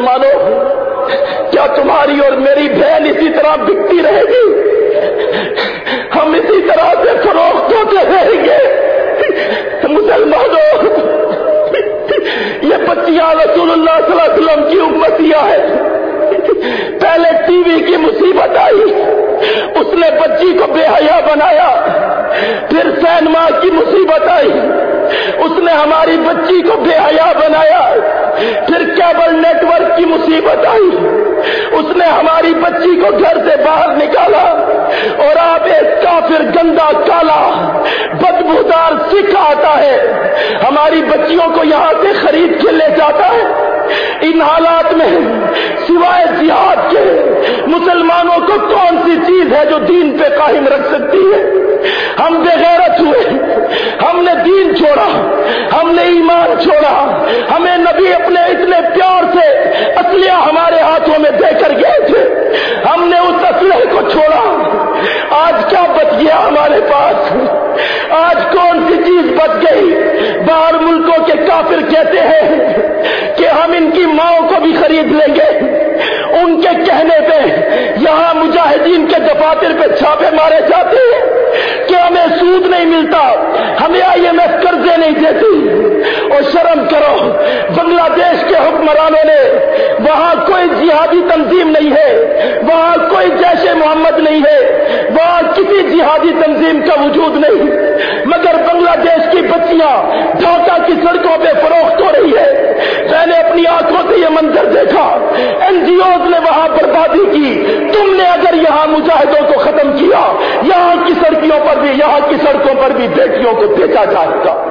مسلمانوں کیا تمہاری اور میری بہن اسی طرح بکتی رہے گی؟ ہم اسی طرح سے فروخت ہوتے رہیں گے۔ مسلمانوں، یہ بچیاں رسول اللہ صلی اللہ علیہ وسلم کی امتیاں ہیں۔ پہلے ٹی وی کی مصیبت آئی، اس نے بچی کو بے حیا بنایا۔ پھر سینما کی مصیبت آئی، اس نے ہماری بچی کو بے حیا بنایا پھر کیبل نیٹ ورک مصیبت آئی اس نے ہماری بچی کو گھر سے باہر نکالا اور آپ ایک کافر گندا کالا بدبودار سکھ آتا ہے۔ ہماری بچیوں کو یہاں سے خرید کے لے جاتا ہے۔ ان حالات میں سوائے جہاد کے مسلمانوں کو کون سی چیز ہے جو دین پہ قائم رکھ سکتی ہے؟ ہم بےغیرت ہوئے۔ ہم نے دین چھوڑا۔ ہم نے ایمان چھوڑا۔ ہمیں اسلحہ ہمارے ہاتھوں میں دے کر گئے تھے۔ ہم نے اس اسلحے کو چھوڑا۔ آج کیا بچ گیا ہمارے پاس؟ آج کون سی چیز بچ گئی؟ باہر ملکوں کے کافر کہتے ہیں کہ ہم ان کی ماؤں کو بھی خرید لیں گے۔ ان کے کہنے پہ یہاں مجاہدین کے دفاتر پہ چھاپے مارے جاتے ہیں کہ ہمیں سود نہیں ملتا۔ ہمیں آئی ایم ایف قرضے نہیں دیتی۔ اور شرم کرو، بنگلہ دیش کے حکمرانوں نے وہاں کوئی جہادی تنظیم نہیں ہے، وہاں کوئی جیش محمد نہیں ہے، وہاں کسی جہادی تنظیم کا وجود نہیں۔ مگر بنگلہ دیش کی بچیاں ڈھاکہ کی سڑکوں پہ فروخت ہو رہی ہے۔ میں نے اپنی آنکھوں سے یہ منظر دیکھا۔ این جی اوز نے وہاں بربادی کی۔ تم نے اگر یہاں مجاہدوں کو ختم کیا، یہاں کی سڑکیوں پر بھی، یہاں کی سڑکوں پر بھی بیٹیوں کو بیچا جائے گا۔